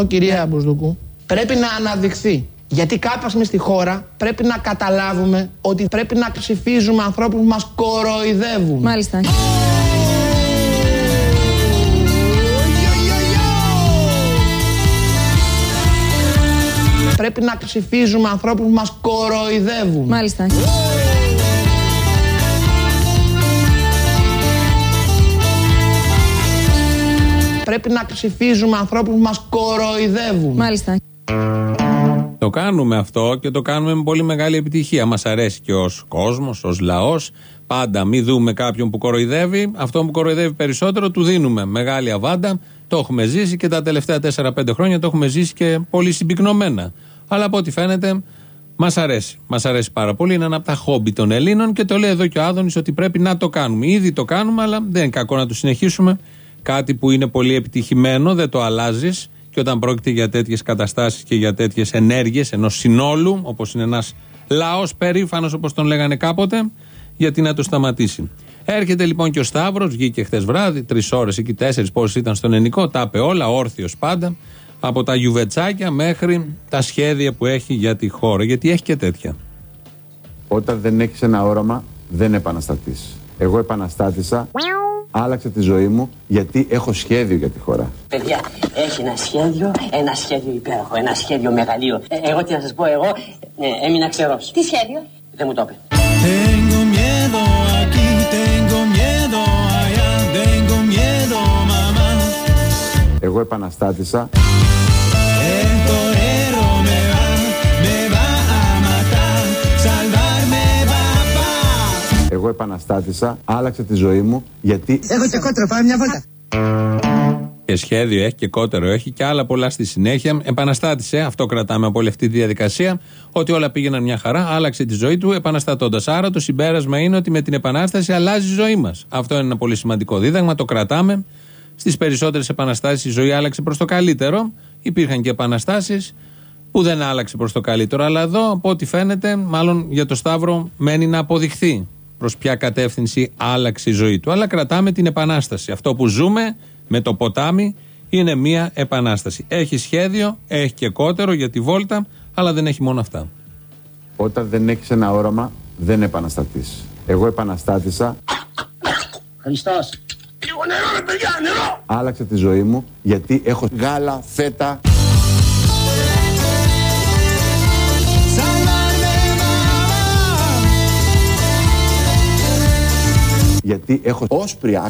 αυτό κυρία Μπουσδουκού πρέπει να αναδειχθεί. Γιατί κάποια στιγμή στη χώρα πρέπει να καταλάβουμε ότι πρέπει να ψηφίζουμε ανθρώπους που μας κοροϊδεύουν. Μάλιστα. Πρέπει να ψηφίζουμε ανθρώπους που μας κοροϊδεύουν. Μάλιστα. Πρέπει να ψηφίζουμε ανθρώπους που μας κοροϊδεύουν. Μάλιστα. Το κάνουμε αυτό και το κάνουμε με πολύ μεγάλη επιτυχία. Μας αρέσει και ως κόσμος, ως λαός. Πάντα μη δούμε κάποιον που κοροϊδεύει. Αυτό που κοροϊδεύει περισσότερο του δίνουμε μεγάλη αβάντα. Το έχουμε ζήσει και τα τελευταία 4-5 χρόνια το έχουμε ζήσει και πολύ συμπυκνωμένα. Αλλά από ό,τι φαίνεται μας αρέσει. Μας αρέσει πάρα πολύ. Είναι ένα από τα χόμπι των Ελλήνων και το λέει εδώ και ο Άδωνης ότι πρέπει να το κάνουμε. Ήδη το κάνουμε, αλλά δεν είναι κακό να το συνεχίσουμε. Κάτι που είναι πολύ επιτυχημένο, δεν το αλλάζεις. Και όταν πρόκειται για τέτοιες καταστάσεις και για τέτοιες ενέργειες ενός συνόλου, όπως είναι ένας λαός περήφανος, όπως τον λέγανε κάποτε, γιατί να το σταματήσει. Έρχεται λοιπόν και ο Σταύρος, βγήκε χθες βράδυ, τρεις ώρες εκεί, τέσσερις πόσες ήταν στον Ενικό, τα είπε όλα, όρθιος πάντα, από τα γιουβετσάκια μέχρι τα σχέδια που έχει για τη χώρα. Γιατί έχει και τέτοια. Όταν δεν έχεις ένα όραμα, δεν επαναστατείς. Εγώ επαναστάτησα, άλλαξε τη ζωή μου γιατί έχω σχέδιο για τη χώρα. Παιδιά, έχει ένα σχέδιο, ένα σχέδιο υπέροχο, ένα σχέδιο μεγαλείο. Ε, εγώ τι να σας πω, εγώ ε, έμεινα ξερός. Τι σχέδιο; Δεν μου το είπε. Tengo miedo aquí, tengo miedo allá, tengo miedo mamá. Εγώ επαναστάτησα, εγώ επαναστάτησα, άλλαξε τη ζωή μου γιατί Έχω και κότρο, πάμε μια βόλτα. Και σχέδιο έχει και κότερο έχει και άλλα πολλά στη συνέχεια. Επαναστάτησε, αυτό κρατάμε από όλη αυτή τη διαδικασία, ότι όλα πήγαιναν μια χαρά, άλλαξε τη ζωή του επαναστατώντας. Άρα το συμπέρασμα είναι ότι με την επανάσταση αλλάζει η ζωή μας. Αυτό είναι ένα πολύ σημαντικό δίδαγμα, το κρατάμε. Στις περισσότερες επαναστάσεις η ζωή άλλαξε προς το καλύτερο. Υπήρχαν και επαναστάσεις που δεν άλλαξε προς το καλύτερο. Αλλά εδώ, από ό,τι φαίνεται, μάλλον για το Σταύρο μένει να αποδειχθεί προς ποια κατεύθυνση άλλαξε η ζωή του. Αλλά κρατάμε την επανάσταση. Αυτό που ζούμε με το ποτάμι είναι μια επανάσταση. Έχει σχέδιο, έχει και κότερο για τη βόλτα, αλλά δεν έχει μόνο αυτά. όταν δεν έχεις ένα όραμα, δεν επαναστατείς. Εγώ επαναστάτησα, Χριστός. άλλαξε τη ζωή μου γιατί έχω γάλα, φέτα, γιατί έχω όσπρια.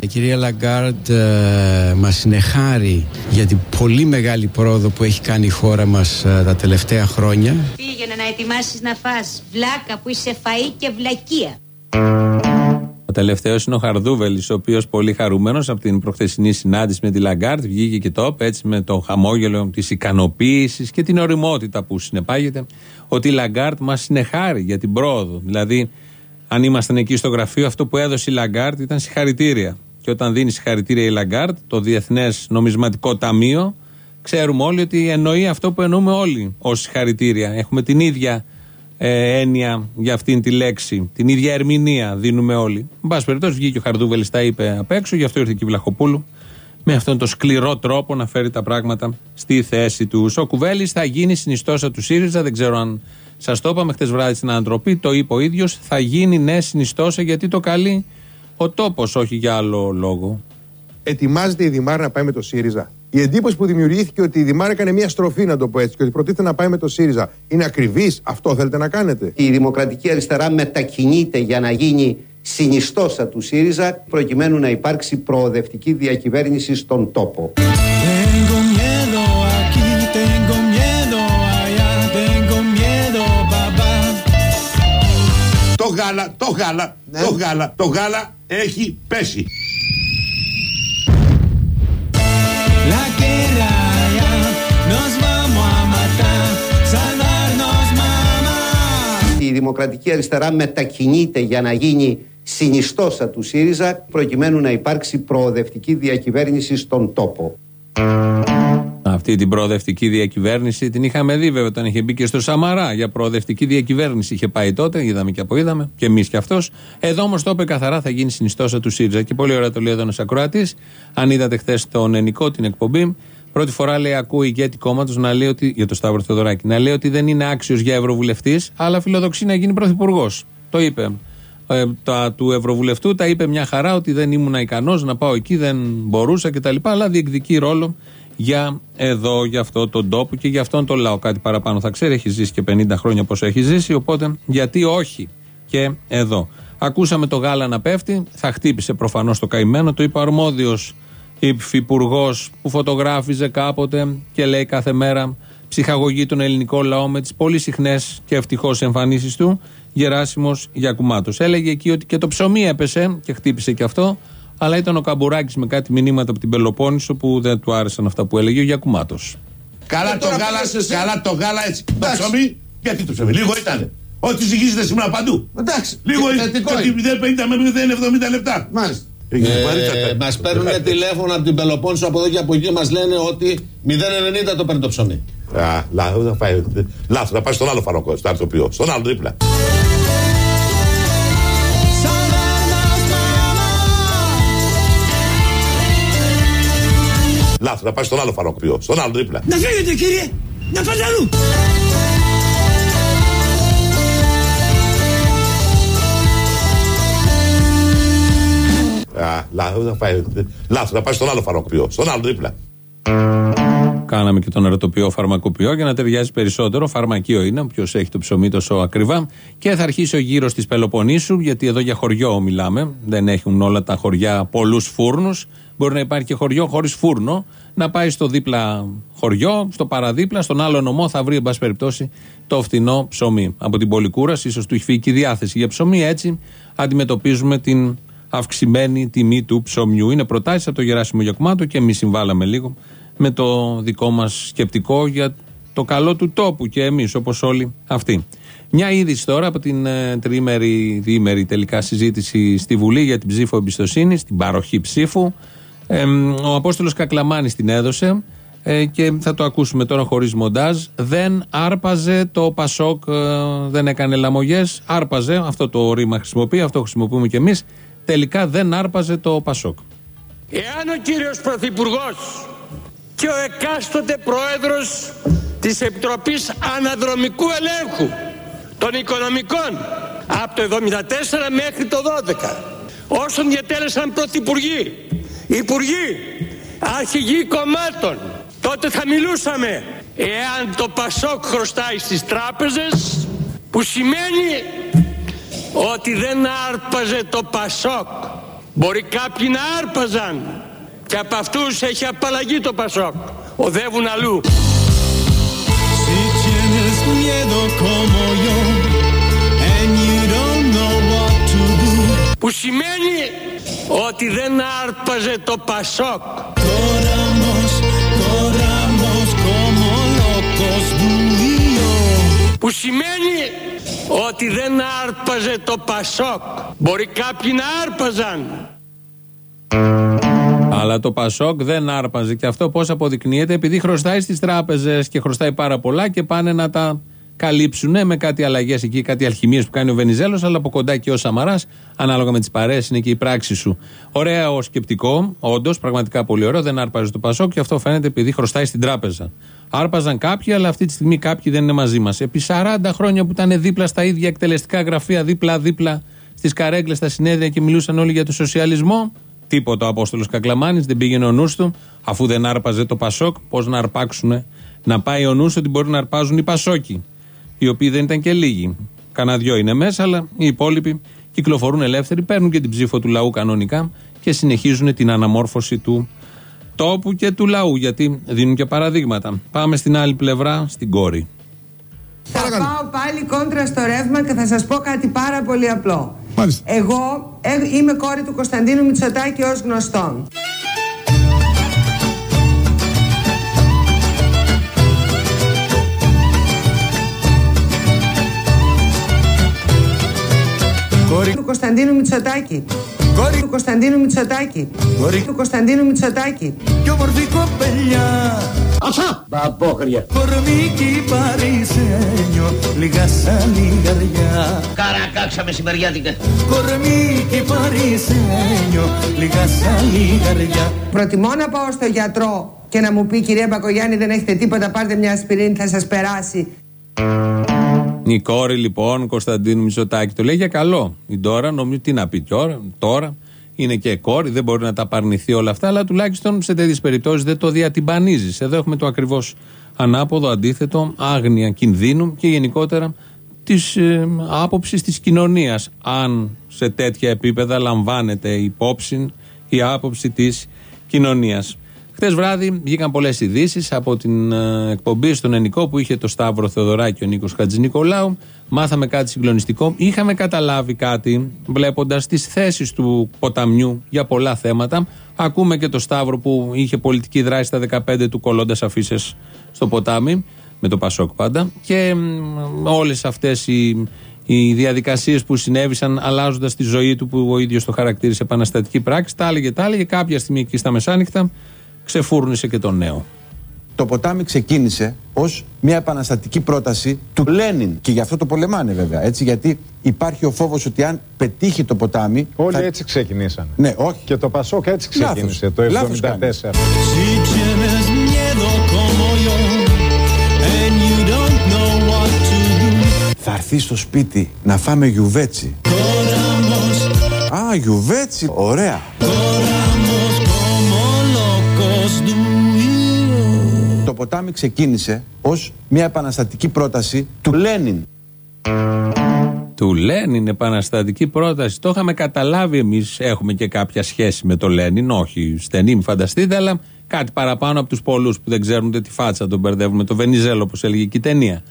Η κυρία Λαγκάρντ ε, μας συνεχάρη για την πολύ μεγάλη πρόοδο που έχει κάνει η χώρα μας ε, τα τελευταία χρόνια. Πήγαινε να ετοιμάσεις να φας βλάκα που είσαι φαΐ και βλακεία. Ο τελευταίος είναι ο Χαρδούβελης, ο οποίος πολύ χαρούμενος από την προχθεσινή συνάντηση με τη Λαγκάρντ βγήκε και το είπε έτσι με το χαμόγελο της ικανοποίησης και την ωριμότητα που συνεπάγεται ότι η Λαγκάρντ μας συνεχάρη για την πρόοδο. Δηλαδή, αν ήμασταν εκεί στο γραφείο, αυτό που έδωσε η Λαγκάρντ ήταν συγχαρητήρια. Και όταν δίνει συγχαρητήρια η Λαγκάρντ, το Διεθνές Νομισματικό Ταμείο, ξέρουμε όλοι ότι εννοεί αυτό που εννοούμε όλοι ως συγχαρητήρια. Έχουμε την ίδια ε, έννοια για αυτήν τη λέξη. Την ίδια ερμηνεία δίνουμε όλοι. Εν πάση περιπτώσει, βγήκε ο Χαρδούβελης, τα είπε απ' έξω, γι' αυτό ήρθε και η Βλαχοπούλου με αυτόν τον σκληρό τρόπο να φέρει τα πράγματα στη θέση του. Ο Κουβέλης θα γίνει συνιστώσα του ΣΥΡΙΖΑ. Δεν ξέρω αν σας το είπαμε χτες βράδυ στην Ανατροπή. Το είπε ο ίδιος. Θα γίνει ναι συνιστόσα γιατί το καλεί ο τόπος, όχι για άλλο λόγο. ετοιμάζεται η Δημάρ να πάει με το ΣΥΡΙΖΑ; Η εντύπωση που δημιουργήθηκε ότι η Δημάρ έκανε μια στροφή, να το πω έτσι, και ότι προτίθεται να πάει με το ΣΥΡΙΖΑ. Είναι ακριβής, αυτό θέλετε να κάνετε; Η Δημοκρατική Αριστερά μετακινείται για να γίνει συνιστόσα του ΣΥΡΙΖΑ προκειμένου να υπάρξει προοδευτική διακυβέρνηση στον τόπο. Tengo miedo aquí, tengo miedo allá, tengo miedo papá. Το γάλα, το γάλα, το γάλα, το γάλα έχει πέσει. La guerra ya nos vamos a matar, salvarnos mamá. Η Δημοκρατική Αριστερά μετακινείται για να γίνει συνιστόσα του ΣΥΡΙΖΑ προκειμένου να υπάρξει προοδευτική διακυβέρνηση στον τόπο. Αυτή την προοδευτική διακυβέρνηση την είχαμε δει βέβαια όταν είχε μπει και στο Σαμαρά. Για προοδευτική διακυβέρνηση είχε πάει τότε, είδαμε και από είδαμε, και εμείς και αυτός. Εδώ όμως το είπε καθαρά θα γίνει συνιστόσα του ΣΥΡΙΖΑ. Και πολύ ωραία το λέει εδώ ένας ακροατής. Αν είδατε χθες τον Ενικό την εκπομπή, πρώτη φορά λέει ακούει ηγέτη κόμματος να λέει ότι, για το Σταύρο Θεοδωράκη, να λέει ότι δεν είναι άξιος για ευρωβουλευτής, αλλά φιλοδοξεί να γίνει πρωθυπουργός. Το είπε. Ε, τα του Ευρωβουλευτού τα είπε μια χαρά ότι δεν ήμουν ικανός να πάω εκεί, δεν μπορούσα κτλ. Αλλά διεκδικεί ρόλο για εδώ, για αυτό τον τόπο και για αυτόν τον λαό. Κάτι παραπάνω θα ξέρει, έχει ζήσει και 50 χρόνια πόσο έχει ζήσει. Οπότε γιατί όχι και εδώ. Ακούσαμε το γάλα να πέφτει, θα χτύπησε προφανώς το καημένο. Το είπε ο αρμόδιος υφυπουργός που φωτογράφιζε κάποτε και λέει κάθε μέρα ψυχαγωγεί τον ελληνικό λαό με τις πολύ συχνές και ευτυχώς εμφανίσεις του. Γεράσιμος Γιακουμάτος. Έλεγε εκεί ότι και το ψωμί έπεσε και χτύπησε και αυτό. Αλλά ήταν ο Καμπουράκης με κάτι μηνύματα από την Πελοπόννησο που δεν του άρεσαν αυτά που έλεγε ο Γιακουμάτος. Καλά το γάλα, καλά το γάλα έτσι. Το ψωμί, γιατί το ψωμί, λίγο ήταν. Ό,τι ζυγίζεται σήμερα παντού. Εντάξει. Λίγο θετικό είναι. είναι. 0,50 με 0,70 λεπτά. Μάλιστα. Έγινε βαρύτατα. Ε, μας παίρνουν τηλέφωνο από την Πελοπόννησο από εδώ και από εκεί μας λένε ότι 0,90 το παίρνει το ψωμί. Α, λάθο, θα πάει. Λάθος, θα πάει στον άλλο φαρμακό, στο αρτοπείο. Στον άλλο δίπλα. Λάθος, θα πάει στον άλλο φαρμακοποιό. Στον άλλο δίπλα. Να φύγετε κύριε, να πάτε αλλού. Α, λάθος, θα πάει. Λάθος, θα πάει στον άλλο φαρμακοποιό. Στον άλλο δίπλα. Κάναμε και τον ερωτοποιό φαρμακοποιό για να ταιριάζει περισσότερο. Φαρμακείο είναι, όποιος έχει το ψωμί τόσο ακριβά. Και θα αρχίσει ο γύρος της Πελοποννήσου, γιατί εδώ για χωριό μιλάμε. Δεν έχουν όλα τα χωριά πολλούς φούρνους. Μπορεί να υπάρχει και χωριό χωρίς φούρνο. Να πάει στο δίπλα χωριό, στο παραδίπλα, στον άλλο νομό θα βρει, εν πάση περιπτώσει, το φθηνό ψωμί. Από την πολυκούραση, ίσως του έχει φύγει και η διάθεση για ψωμί. Έτσι αντιμετωπίζουμε την αυξημένη τιμή του ψωμιού. Είναι προτάσεις από το Γεράσιμο Γιακουμάτο και εμείς συμβάλαμε λίγο με το δικό μας σκεπτικό για το καλό του τόπου και εμείς όπως όλοι αυτοί. Μια είδηση τώρα από την ε, τριήμερη, διήμερη τελικά συζήτηση στη Βουλή για την ψήφο εμπιστοσύνης, την παροχή ψήφου. Ε, ο Απόστολος Κακλαμάνης την έδωσε ε, και θα το ακούσουμε τώρα χωρίς μοντάζ. Δεν άρπαζε το Πασόκ, ε, δεν έκανε λαμογές. Άρπαζε, αυτό το ρήμα χρησιμοποιεί, αυτό χρησιμοποιούμε κι εμείς. Τελικά δεν άρπαζε το Πασόκ. Εάν ο κύριος Πρωθυπουργός και ο εκάστοτε πρόεδρος της Επιτροπής Αναδρομικού Ελέγχου των Οικονομικών από το 74 μέχρι το 12 όσων διατέλεσαν πρωθυπουργοί, υπουργοί, αρχηγοί κομμάτων τότε θα μιλούσαμε. Εάν το Πασόκ χρωστάει στις τράπεζες που σημαίνει ότι δεν άρπαζε το Πασόκ. Μπορεί κάποιοι να άρπαζαν και από αυτούς έχει απαλλαγεί το Πασόκ. Οδεύουν αλλού. Si tienes miedo como yo and you don't know what to do. που σημαίνει ότι δεν άρπαζε το Πασόκ Corramos, corramos como locos tú y yo. που σημαίνει ότι δεν άρπαζε το Πασόκ μπορεί κάποιοι να άρπαζαν Αλλά το Πασόκ δεν άρπαζε. Και αυτό πώς αποδεικνύεται, επειδή χρωστάει στις τράπεζες και χρωστάει πάρα πολλά και πάνε να τα καλύψουν με κάτι αλλαγές εκεί, κάτι αλχημίες που κάνει ο Βενιζέλος, αλλά από κοντά και ο Σαμαράς, ανάλογα με τις παρέες, είναι και η πράξη σου. Ωραίο σκεπτικό, όντως, πραγματικά πολύ ωραίο. Δεν άρπαζε το Πασόκ και αυτό φαίνεται επειδή χρωστάει στην τράπεζα. Άρπαζαν κάποιοι, αλλά αυτή τη στιγμή κάποιοι δεν είναι μαζί μας. Επί 40 χρόνια που ήταν δίπλα στα ίδια εκτελεστικά γραφεία, δίπλα-δίπλα στις καρέκλες, στα συνέδρια και μιλούσαν όλοι για το σοσιαλισμό, Τίποτα ο Απόστολος Κακλαμάνης, δεν πήγαινε ο νους του, αφού δεν άρπαζε το Πασόκ, πώς να αρπάξουν, να πάει ο νους ότι μπορεί να αρπάζουν οι Πασόκοι, οι οποίοι δεν ήταν και λίγοι. Κανά δυο είναι μέσα, αλλά οι υπόλοιποι κυκλοφορούν ελεύθεροι, παίρνουν και την ψήφο του λαού κανονικά και συνεχίζουν την αναμόρφωση του τόπου και του λαού, γιατί δίνουν και παραδείγματα. Πάμε στην άλλη πλευρά, στην κόρη. Θα πάω πάλι κόντρα στο ρεύμα και θα σας πω κάτι πάρα πολύ απλό. Εγώ ε, είμαι κόρη του Κωνσταντίνου Μητσοτάκη ως γνωστόν. Κόρη Του Κωνσταντίνου Μητσοτάκη. Κόρη Του Κωνσταντίνου Μητσοτάκη. Κόρη Του Κωνσταντίνου Μητσοτάκη. και όμορφη κοπελιά Ατσά! Μπαμπόχρια. Κορμίκι παρισένιο, λίγα σαν λιγαριά. Καρακάξα μεσημεριάτικα. Κορμίκι παρισένιο, λίγα σαν λιγαριά. Προτιμώ να πάω στο γιατρό και να μου πει κυρία Μπακογιάννη δεν έχετε τίποτα πάρτε μια ασπιρίνη θα σας περάσει. Η κόρη λοιπόν Κωνσταντίνου Μητσοτάκη το λέει για καλό. Η τώρα νομίζω τι να πει τώρα, τώρα είναι και κόρη, δεν μπορεί να τα παρνηθεί όλα αυτά, αλλά τουλάχιστον σε τέτοιες περιπτώσεις δεν το διατυμπανίζεις. Εδώ έχουμε το ακριβώς ανάποδο, αντίθετο, άγνοια κινδύνου και γενικότερα της ε, άποψης της κοινωνίας. Αν σε τέτοια επίπεδα λαμβάνεται υπόψη η άποψη της κοινωνίας. Χθες βράδυ βγήκαν πολλές ειδήσεις από την ε, εκπομπή στον Ενικό που είχε το Σταύρο Θεοδωράκη ο Νίκος Χατζηνικολάου. Μάθαμε κάτι συγκλονιστικό. Είχαμε καταλάβει κάτι βλέποντας τις θέσεις του ποταμιού για πολλά θέματα. Ακούμε και το Σταύρο που είχε πολιτική δράση στα 15 του κολλώντας αφήσει στο ποτάμι, με το Πασόκ πάντα. Και όλες αυτές οι, οι διαδικασίες που συνέβησαν αλλάζοντας τη ζωή του που ο ίδιος το χαρακτήρισε επαναστατική πράξη. Τα έλεγε, τα έλεγε. Κάποια στιγμή εκεί στα μεσάνυχτα ξεφούρνησε και το νέο. Το ποτάμι ξεκίνησε ως μια επαναστατική πρόταση του Λένιν. Και γι' αυτό το πολεμάνε βέβαια. Έτσι, γιατί υπάρχει ο φόβος ότι αν πετύχει το ποτάμι. Όλοι έτσι ξεκινήσαν. Ναι, όχι. Και το Πασόκ έτσι ξεκίνησε Λάθος. το 1974. Λάθος κάνει. Si tienes miedo como yo, and you don't know what to do. Θα έρθει στο σπίτι να φάμε γιουβέτσι. Corramos, Α, γιουβέτσι. Ωραία. Ποτάμι ξεκίνησε ως μια επαναστατική πρόταση του Λένιν. Του Λένιν, επαναστατική πρόταση. Το είχαμε καταλάβει εμείς. Έχουμε και κάποια σχέση με το Λένιν. Όχι στενή, μη φανταστείτε, αλλά κάτι παραπάνω από τους πολλούς που δεν ξέρουν ούτε τη φάτσα τον μπερδεύουν με το Βενιζέλο, όπως έλεγε και η ταινία.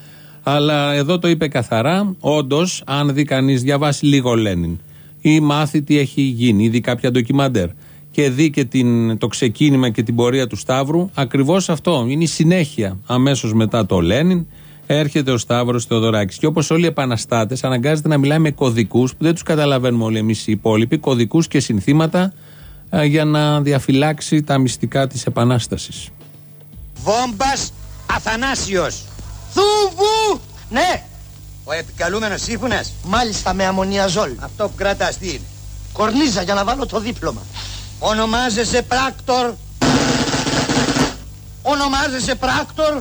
Αλλά εδώ το είπε καθαρά. Όντως, αν δει κανείς, διαβάσει λίγο Λένιν ή μάθει τι έχει γίνει, ή δει κάποια ντοκιμαντέρ και δει και την, το ξεκίνημα και την πορεία του Σταύρου, ακριβώς αυτό είναι η συνέχεια. Αμέσως μετά το Λένιν έρχεται ο Σταύρος Θεοδωράκης. Και όπως όλοι οι επαναστάτες, αναγκάζεται να μιλάει με κωδικούς που δεν τους καταλαβαίνουμε όλοι εμείς οι υπόλοιποι, κωδικούς και συνθήματα ε, για να διαφυλάξει τα μυστικά της Επανάστασης. Βόμπας Αθανάσιος. Θούβου! Ναι. Ο επικαλούμενος σύμφωνας. Μάλιστα με αμμονιαζόλ. Αυτό που κρατάς τι είναι; Κορνίζα για να βάλω το δίπλωμα. Ονομάζεσαι πράκτορ. Ονομάζεσαι πράκτορ.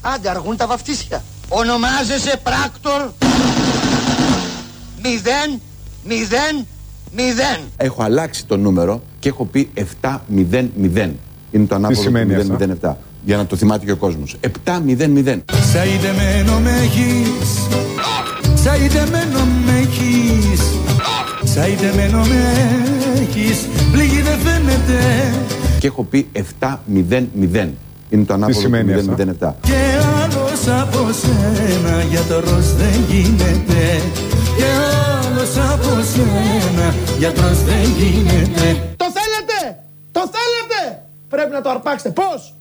Άντε αργούν τα βαφτίσια. Ονομάζεσαι πράκτορ. Μηδέν, μηδέν, μηδέν. Έχω αλλάξει το νούμερο και έχω πει 700. Είναι το ανάποδο του σημαίνει αυτό; 007. Για να το θυμάται και ο κόσμος. 700. Σαϊδεμένο με έχεις Σαϊδεμένο με έχεις Σαϊδεμένο με έχεις Πληγή δεν φαίνεται Και έχω πει 700. Είναι το ανάποδο του σημαίνει αυτό; 007. Και άλλος από σένα γιατρός δεν γίνεται Και άλλος από σένα γιατρός δεν γίνεται Το θέλετε! Το θέλετε! Πρέπει να το αρπάξετε. Πώς;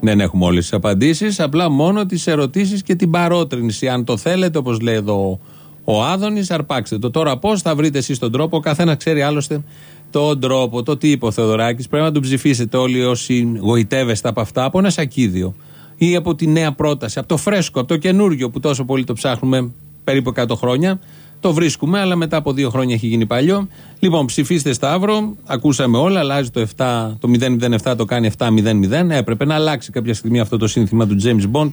Δεν έχουμε όλες τις απαντήσεις, απλά μόνο τις ερωτήσεις και την παρότρινση. Αν το θέλετε, όπως λέει εδώ ο Άδωνης, αρπάξτε το. Τώρα πώς θα βρείτε εσείς τον τρόπο, ο καθένα ξέρει άλλωστε τον τρόπο, το τι είπε ο Θεοδωράκης. Πρέπει να τον ψηφίσετε όλοι όσοι γοητεύεστε από αυτά, από ένα σακίδιο ή από τη νέα πρόταση, από το φρέσκο, από το καινούριο που τόσο πολύ το ψάχνουμε περίπου 100 χρόνια. Το βρίσκουμε, αλλά μετά από δύο χρόνια έχει γίνει παλιό. Λοιπόν, ψηφίστε Σταύρο. Ακούσαμε όλα. Αλλάζει το 7, το 007 το κάνει 700. Έπρεπε να αλλάξει κάποια στιγμή αυτό το σύνθημα του James Bond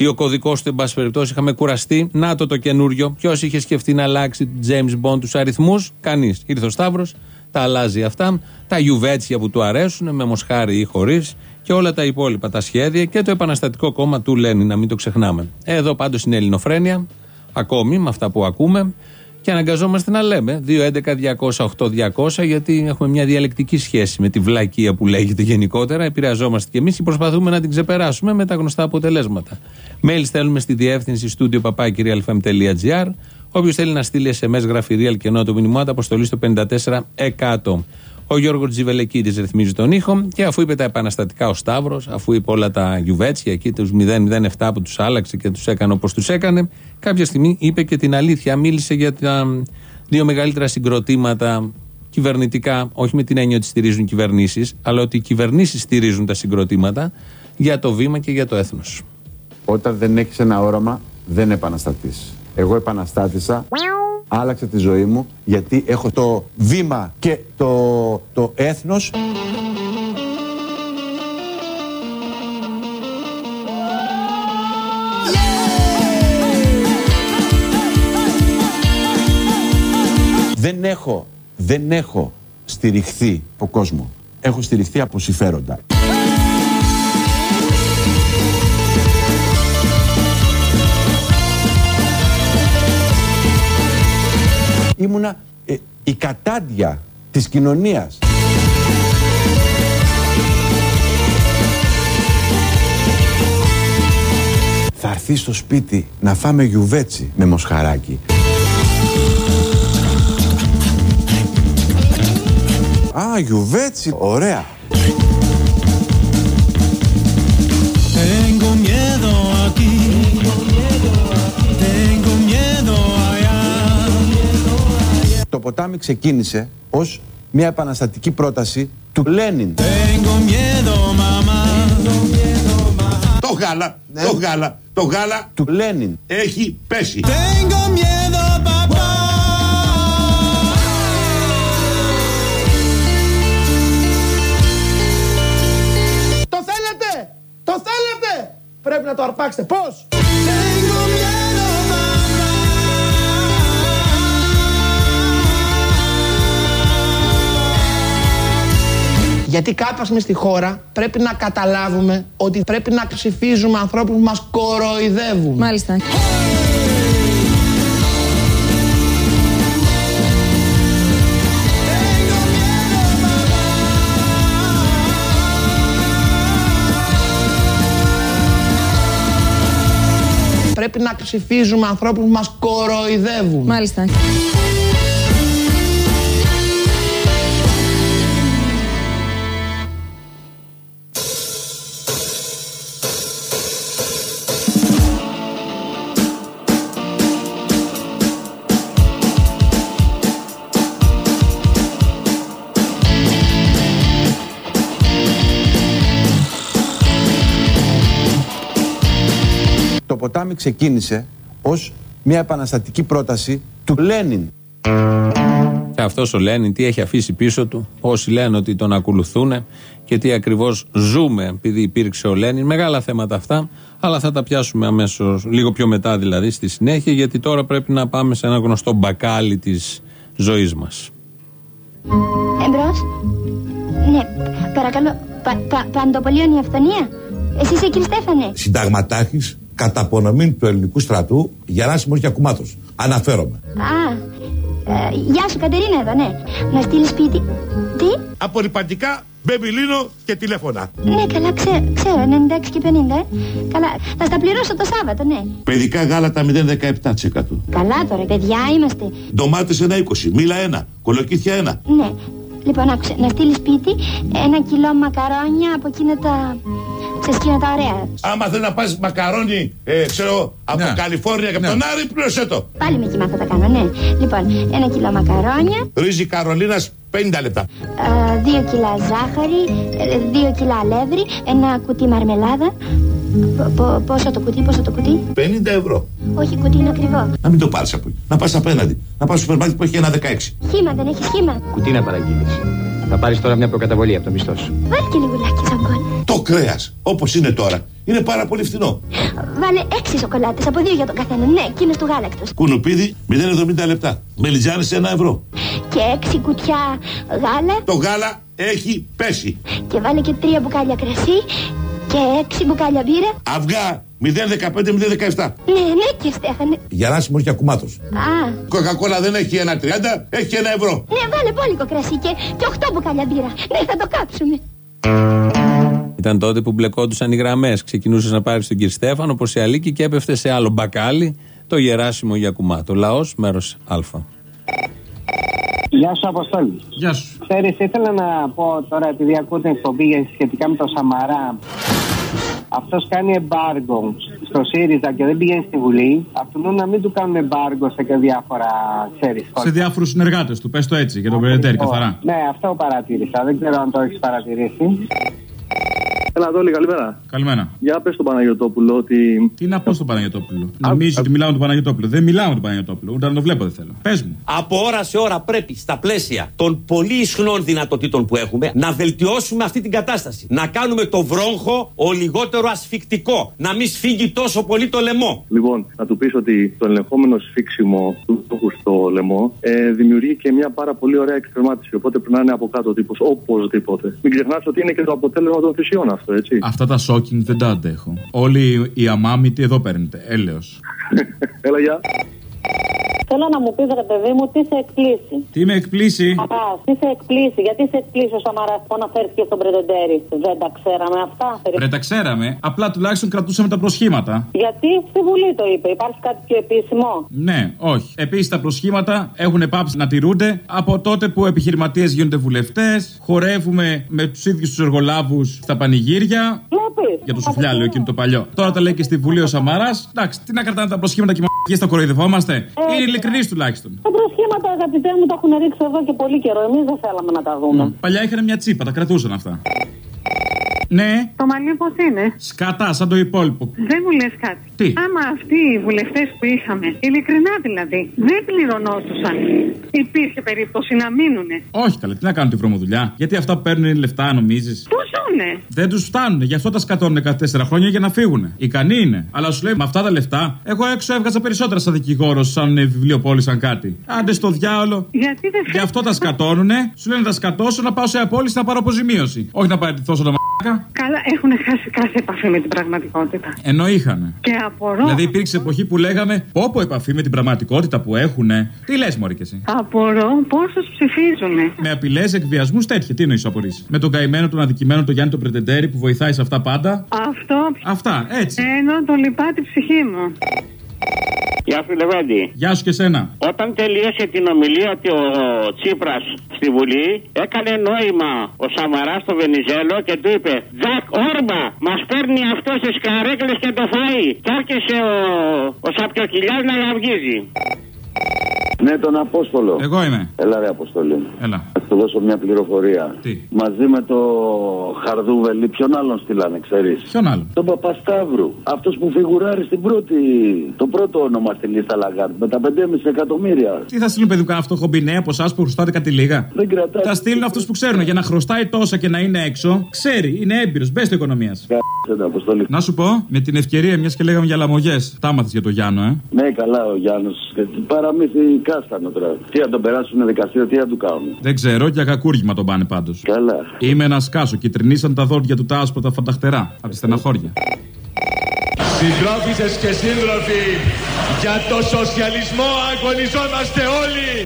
ή ο κωδικός του, εν πάση περιπτώσει, είχαμε κουραστεί. Να το το καινούριο. Ποιος είχε σκεφτεί να αλλάξει του James Bond τους αριθμούς, κανείς. Ήρθε ο Σταύρος, τα αλλάζει αυτά. Τα γιουβέτσια που του αρέσουν, με μοσχάρι ή χωρίς. Και όλα τα υπόλοιπα, τα σχέδια και το επαναστατικό κόμμα του Λένι, να μην το ξεχνάμε. Εδώ πάντως είναι Ελληνοφρένια, ακόμη με αυτά που ακούμε. Και αναγκαζόμαστε να λέμε 2.11.208.200 γιατί έχουμε μια διαλεκτική σχέση με τη βλακεία που λέγεται γενικότερα. Επηρεαζόμαστε κι εμείς και προσπαθούμε να την ξεπεράσουμε με τα γνωστά αποτελέσματα. Μέλη στέλνουμε στη διεύθυνση στούντιο παπάκυριαλfm.gr. Όποιος θέλει να στείλει SMS γραφειρία και ενώ το μηνυμά του αποστολή στο 54%. Ο Γιώργος Τζιβελεκίδης ρυθμίζει τον ήχο και αφού είπε τα επαναστατικά ο Σταύρος, αφού είπε όλα τα γιουβέτσια εκεί, τους 007 που τους άλλαξε και τους έκανε όπως τους έκανε, κάποια στιγμή είπε και την αλήθεια. Μίλησε για τα δύο μεγαλύτερα συγκροτήματα και κυβερνητικά, όχι με την έννοια ότι στηρίζουν κυβερνήσεις, αλλά ότι οι κυβερνήσεις στηρίζουν τα συγκροτήματα για το βήμα και για το έθνος. Όταν δεν έχεις ένα όραμα, δεν επαναστατείς. Εγώ επαναστάτησα, άλλαξα τη ζωή μου, γιατί έχω το βήμα και το, το έθνος. Δεν έχω, δεν έχω στηριχθεί από κόσμο. Έχω στηριχθεί από συμφέροντα. Ήμουνα ε, η κατάντια της κοινωνίας. Θα έρθει στο σπίτι να φάμε γιουβέτσι με μοσχαράκι. Α, γιουβέτσι, ωραία. Το ποτάμι ξεκίνησε ως μια επαναστατική πρόταση του Λένιν. Tengo miedo, mamá. Το γάλα, το γάλα, το γάλα του Λένιν. έχει πέσει. Tengo miedo, papá. Το θέλετε! Το θέλετε! Πρέπει να το αρπάξετε. Πώς; Γιατί κάποια στιγμή στη χώρα πρέπει να καταλάβουμε ότι πρέπει να ψηφίζουμε ανθρώπους που μας κοροϊδεύουν. Μάλιστα. Πρέπει να ψηφίζουμε ανθρώπους που μας κοροϊδεύουν. Μάλιστα. Ποτάμι ξεκίνησε ως μια επαναστατική πρόταση του Λένιν. Και αυτός ο Λένιν τι έχει αφήσει πίσω του, όσοι λένε ότι τον ακολουθούν και τι ακριβώς ζούμε επειδή υπήρξε ο Λένιν. Μεγάλα θέματα αυτά, αλλά θα τα πιάσουμε αμέσως, λίγο πιο μετά δηλαδή, στη συνέχεια, γιατί τώρα πρέπει να πάμε σε ένα γνωστό μπακάλι της ζωής μας. Εμπρός. Ναι, παρακαλώ. Πα, πα, παντοπολίων η αυθονία. Εσύ είσαι κύριε Στέφανε. Συνταγματάρχης κατά απονομή του ελληνικού στρατού Γεράσιμο Γιακουμάτο. Αναφέρομαι. Α, ε, γεια σου Κατερίνα εδώ, ναι. Να στείλεις σπίτι. Τι; Απορριπαντικά, μπεμπιλίνο και τηλέφωνα. Ναι, καλά, ξέ, ξέρω, 96 και 50, ε. Καλά, θα στα πληρώσω το Σάββατο, ναι. Παιδικά γάλατα 0,17%. Καλά τώρα, παιδιά είμαστε. Ντομάτες 1,20. Μήλα 1. Κολοκύθια 1. Ναι. Λοιπόν, άκουσε, να στείλεις σπίτι ένα κιλό μακαρόνια από εκείνα τα. Σε εκείνα τα ωραία. Άμα θέλει να πας μακαρόνι, ε, ξέρω, από Καλιφόρνια και από τον Άρη, πλήρωσέ το. Πάλι με κοιμά θα τα κάνω, ναι. Λοιπόν, ένα κιλό μακαρόνια, Ρύζι Καρολίνας 50 λεπτά. ε, δύο κιλά ζάχαρη, ε, δύο κιλά αλεύρι, ένα κουτί μαρμελάδα. Πο- πο- πόσο το κουτί, πόσο το κουτί; 50 ευρώ. Όχι, κουτί είναι ακριβό. Να μην το πάρεις από εκεί. Να πας απέναντι. Να πας στο σούπερ μάρκετ που έχει ένα 16. Χήμα, δεν έχει χήμα. Κουτί να παραγγείλεις. Θα πάρεις τώρα μια προκαταβολή από το μισθό σου. Βάλε και λιγουλάκι τσαμπόν. Το κρέας, όπως είναι τώρα, είναι πάρα πολύ φθηνό. Βάλε έξι σοκολάτες από δύο για τον καθένα. Ναι, εκείνε του γάλακτος. Κουνουπίδι 0,70 λεπτά. Μελιτζάνε 1 ευρώ. Και έξι κουτιά γάλα. Το γάλα έχει πέσει. Και βάλε και τρία μπουκάλια κρασί. Και έξι μπουκάλια μπύρα. Αυγά 0,15-0,17. Ναι, ναι, και Στέφανε. Γεράσιμο και ακουμάτος. Α, Κοκακόλα δεν έχει 1,30, έχει 1 ευρώ. ναι, βάλε πόλικο κρασί και, και οχτώ μπουκάλια μπύρα. Ναι, θα το κάψουμε. Ήταν τότε που μπλεκόντουσαν οι γραμμές. Ξεκινούσες να πάρεις τον κύριο Στέφανο, όπω η Αλίκη, και έπεφτε σε άλλο μπακάλι το Γεράσιμο Γιακουμάτο. Λαός, μέρος Α. Γεια σου, Αποστόλη. Γεια σου. Ξέρεις, ήθελα να πω τώρα, επειδή ακούω την εκπομπή για- σχετικά με το Σαμαρά. Αυτός κάνει εμπάργκο στο ΣΥΡΙΖΑ και δεν πηγαίνει στη Βουλή, αυτόν να μην του κάνουν εμπάργκο σε και διάφορα, ξέρεις. Σε διάφορους συνεργάτες του, πες το έτσι, για τον Πρετεντέρη, καθαρά. Ναι, αυτό παρατήρησα. Δεν ξέρω αν το έχεις παρατηρήσει. Έλα, Δόλη, καλημέρα. Καλημέρα. Για πες στον Παναγιοτόπουλο ότι. Τι να πω στον Παναγιοτόπουλο; Νομίζει ότι μιλάω με τον Παναγιοτόπουλο. Δεν μιλάω με τον Παναγιοτόπουλο. Ούτε να το βλέπω δεν θέλω. Πες μου. Από ώρα σε ώρα πρέπει στα πλαίσια των πολύ ισχνών δυνατοτήτων που έχουμε να βελτιώσουμε αυτή την κατάσταση. Να κάνουμε το βρόγχο ο λιγότερο ασφικτικό. Να μην σφίγγει τόσο πολύ το λαιμό. Λοιπόν, να του πεις ότι το ελεγχόμενο σφίξιμο του στόχου στο λαιμό ε, δημιουργεί και μια πάρα πολύ ωραία εξτρεμάτιση. Οπότε πρέπει να είναι από κάτω ο τύπος οπωσδήποτε. Μην ξεχνάς ότι είναι και το αποτέλεσμα των θυσιών αυτό, έτσι. Αυτά τα shocking δεν τα αντέχω. Όλοι οι αμάμητοι εδώ παίρνετε. Έλεος. Έλα, γεια. Θέλω να μου πεις, ρε παιδί μου, τι σε εκπλήσει. Τι με εκπλήσει; Α, τι σε εκπλήσει, γιατί σε εκπλήσει ο Σαμαράς που αναφέρθηκε στον Πρετεντέρη; Δεν τα ξέραμε αυτά. Ρε τα ξέραμε. Απλά τουλάχιστον κρατούσαμε τα προσχήματα. Γιατί στη Βουλή το είπε, υπάρχει κάτι πιο επίσημο; Ναι, όχι. Επίσης τα προσχήματα έχουν πάψει να τηρούνται από τότε που επιχειρηματίες γίνονται βουλευτές. Χορεύουμε με τους ίδιους τους εργολάβους στα πανηγύρια. Βλέπεις. Για το σουφλιάλιο εκείνο το παλιό. Τώρα τα λέει και στη Βουλή ο Σαμαράς. Εντάξει, τι να κρατάνε τα προσχήματα και μα τα κοροϊδευόμαστε; Είναι ειλικρινεί τουλάχιστον. Τα προσχήματα, αγαπητέ μου, τα έχουν ρίξει εδώ και πολύ καιρό. Εμείς δεν θέλαμε να τα δούμε. Παλιά είχαν μια τσίπα, τα κρατούσαν αυτά. Ναι. Το μαλλί πώς είναι; Σκατά, σαν το υπόλοιπο. Δεν μου λες κάτι. Τι; Άμα αυτοί οι βουλευτές που είχαμε, ειλικρινά δηλαδή, δεν πληρωνόντουσαν, υπήρχε περίπτωση να μείνουνε. Όχι, καλά, τι να κάνουν τη βρωμοδουλειά. Γιατί αυτά που παίρνουν λεφτά, νομίζεις; Πού ζουνε. Δεν τους φτάνουν, γι' αυτό τα σκατώνουν κάθε τέσσερα χρόνια για να φύγουν. Ικανοί είναι. Αλλά σου λέει με αυτά τα λεφτά, εγώ έξω έβγαζα περισσότερα σαν δικηγόρο, σαν ε, βιβλιοπόλησαν κάτι. Άντε στο διάολο. Γιατί δεν Γι' αυτό τα σκατώνουνε, σου λένε να τα σκατώσω να πάω σε απόλυση να πάρω αποζημίωση. Όχι να παραιτηθώ στον μαλάκα. Καλά, έχουν χάσει κάθε επαφή με την πραγματικότητα. Ενώ είχαν. Και απορώ. Δηλαδή υπήρξε εποχή που λέγαμε Πόπο επαφή με την πραγματικότητα που έχουνε. Τι λες, Μωρή και εσύ; Απορώ πόσους ψηφίζουν. Με απειλές, εκβιασμούς τέτοια. Τι εννοείς απορρεί. Με τον καημένο, τον αδικημένο, τον Γιάννη τον Πρετεντέρη που βοηθάει σε αυτά πάντα; Αυτό. Αυτά, έτσι. Ενώ το λυπά τη ψυχή μου. Γεια σου, Λεβέντη. Γεια σου και σένα. Όταν τελείωσε την ομιλία του ο Τσίπρας στη Βουλή, έκανε νόημα ο Σαμαράς στο Βενιζέλο και του είπε: Τζακ όρμα, μας παίρνει αυτός τις καρέκλες και το φαΐ. Και άρχισε ο, ο σαπιοκοιλιάς να γαβγίζει. Ναι, τον Απόστολο. Εγώ είμαι. Έλα, ρε Αποστολή. Έλα. Θα σου δώσω μια πληροφορία. Τι; Μαζί με το Χαρδούβελη, ποιον άλλον στείλανε, ξέρεις; Ποιον άλλον; Τον Παπασταύρου. Αυτός που φιγουράρει στην πρώτη. Το πρώτο όνομα στη λίστα Λαγκάρντ. Με τα 5,5 εκατομμύρια. Τι θα στείλουν παιδί μου αυτό χομπινέ από εσάς που χρωστάτε κάτι λίγα; Δεν κρατάει. Θα στείλουν αυτούς που ξέρουν για να χρωστάει τόσα και να είναι έξω. Ξέρει, είναι έμπειρος, μπες στο οικονομίας. Να σου πω, με την ευκαιρία, μιας και λέγαμε για λαμογές, τα μάθει για το Γιάννο, ε. Ναι, καλά ο Γιάννος. Παραμύθι κάστανο τώρα. Τι θα τον περάσουν δικαστήριο, τι θα του κάνουν; Δεν ξέρω, για κακούργημα τον πάνε πάντως. Καλά. Είμαι ένας σκάσο και τρινήσαν τα δόντια του τα άσπρα τα φανταχτερά από τη στεναχώρια. Συντρόφισσες και σύντροφοι, για το σοσιαλισμό αγωνιζόμαστε όλοι.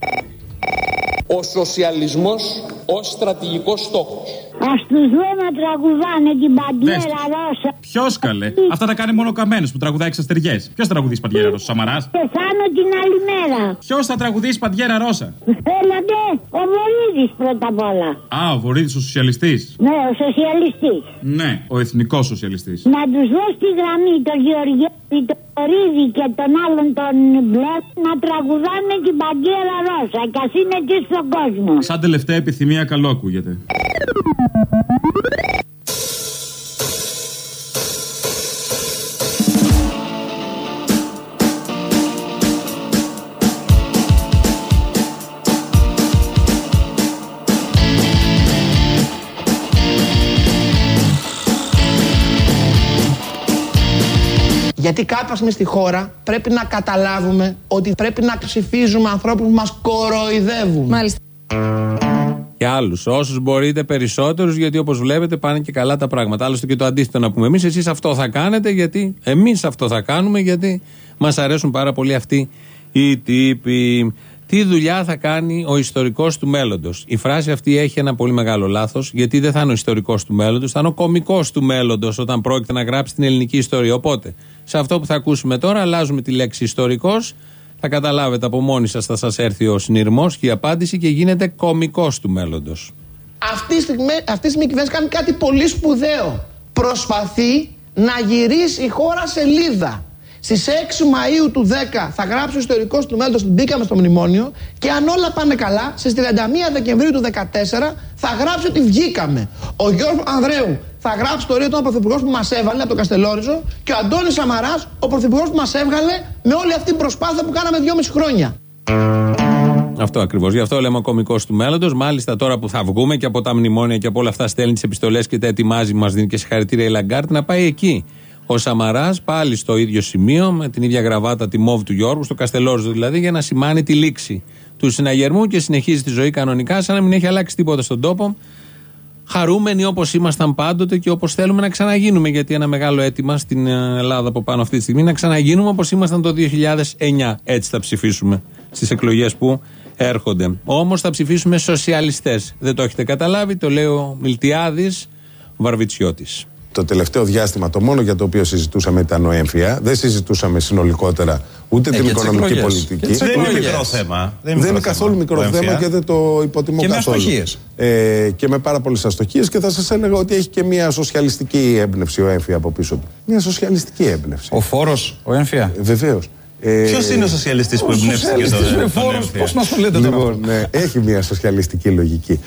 Ο σοσιαλισμός ως στρατηγικός στόχος. Ας τους δω να τραγουδάνε την παντιέρα ρώσα. Ποιος καλέ; Αυτά τα κάνει μόνο ο καμένος που τραγουδάει εξαστεριές. Ποιος θα τραγουδήσει παντιέρα ρώσα, Σαμαράς; Πεθάνω την άλλη μέρα. Ποιος θα τραγουδήσει παντιέρα ρώσα; Έλατε, ο Βορύδης πρώτα απ' όλα. Α, ο Βορύδης ο σοσιαλιστής. Ναι, ο σοσιαλιστής. Ναι, ο εθνικός σοσιαλιστής. Να τους δω στη γραμμή τον Γεωργιάδη, τον Βορύδη και τον άλλον τον Μπλεκ να τραγουδάνε την παντιέρα ρώσα. Κι ας είναι και στον κόσμο. Σαν τελευταία επιθυμία, καλό ακούγεται. Γιατί κάποια στιγμή στη χώρα πρέπει να καταλάβουμε ότι πρέπει να ψηφίζουμε ανθρώπους που μας κοροϊδεύουν. Μάλιστα. Και άλλους. Όσους μπορείτε περισσότερους, γιατί όπως βλέπετε πάνε και καλά τα πράγματα. Άλλωστε και το αντίθετο να πούμε εμείς. Εσείς αυτό θα κάνετε, γιατί εμείς αυτό θα κάνουμε, γιατί μας αρέσουν πάρα πολύ αυτοί οι τύποι. Τι δουλειά θα κάνει ο ιστορικός του μέλλοντος; Η φράση αυτή έχει ένα πολύ μεγάλο λάθος, γιατί δεν θα είναι ο ιστορικός του μέλλοντος, θα είναι ο κωμικό του μέλλοντος όταν πρόκειται να γράψει την ελληνική ιστορία. Οπότε, σε αυτό που θα ακούσουμε τώρα, αλλάζουμε τη λέξη ιστορικός. Θα καταλάβετε από μόνοι σας, θα σας έρθει ο συνειρμός και η απάντηση και γίνεται κωμικό του μέλλοντος. Αυτή τη στιγμή, αυτή τη στιγμή η κυβέρνηση κάνει κάτι πολύ σπουδαίο. Προσπαθεί να γυρίσει η χώρα σελίδα. Στις 6 Μαου του 10 θα γράψει ο ιστορικό του μέλλοντος ότι μπήκαμε στο μνημόνιο και αν όλα πάνε καλά, στις 31 Δεκεμβρίου του 2014 θα γράψει ότι βγήκαμε. Ο Γιώργος Παπανδρέου θα γράψει το ρίο του πρωθυπουργός που μας έβαλε από το Καστελόριζο και ο Αντώνης Σαμαράς, ο πρωθυπουργός που μας έβγαλε με όλη αυτή την προσπάθεια που κάναμε 2,5 χρόνια. Αυτό ακριβώς. Γι' αυτό λέμε ο κωμικός του μέλλοντος. Μάλιστα τώρα που θα βγούμε και από τα μνημόνια και από όλα αυτά στέλνει τις επιστολές και τα ετοιμάζει, μας δίνει και συγχαρητήρια η Λαγκάρντ να πάει εκεί. Ο Σαμαράς πάλι στο ίδιο σημείο, με την ίδια γραβάτα τη μοβ του Γιώργου, στο Καστελόριζο δηλαδή, για να σημάνει τη λήξη του συναγερμού και συνεχίζει τη ζωή κανονικά, σαν να μην έχει αλλάξει τίποτα στον τόπο. Χαρούμενοι όπως ήμασταν πάντοτε και όπως θέλουμε να ξαναγίνουμε. Γιατί ένα μεγάλο αίτημα στην Ελλάδα από πάνω αυτή τη στιγμή είναι να ξαναγίνουμε όπως ήμασταν το 2009. Έτσι θα ψηφίσουμε στις εκλογές που έρχονται. Όμως θα ψηφίσουμε σοσιαλιστές. Δεν το έχετε καταλάβει, το λέει ο Μιλτιάδης Βαρβιτσιώτης. Το τελευταίο διάστημα το μόνο για το οποίο συζητούσαμε ήταν ο έμφυα. Δεν συζητούσαμε συνολικότερα ούτε Ε, την για τις οικονομική εκλογές. πολιτική. Και τις Ούτε εκλογές. την- Δεν είναι μικρό θέμα. Δεν είναι, καθόλου μικρό ο θέμα έμφυα. και δεν το υποτιμώ Και με καθόλου. αστοχίες. Ε, και με πάρα πολλές αστοχίες και θα σας έλεγα ότι έχει και μια σοσιαλιστική έμπνευση ο έμφυα από πίσω του. Μια σοσιαλιστική έμπνευση. Ο φόρος, ο έμφυα. Βεβαίως. Ε, Ποιος είναι ο σοσιαλιστής που εμπνεύστηκε τον, σοσιαλιστής με τον φόρος, έμφυα; πώς μας το λέτε τώρα Λοιπόν, ναι, έχει μια σοσιαλιστική λογική.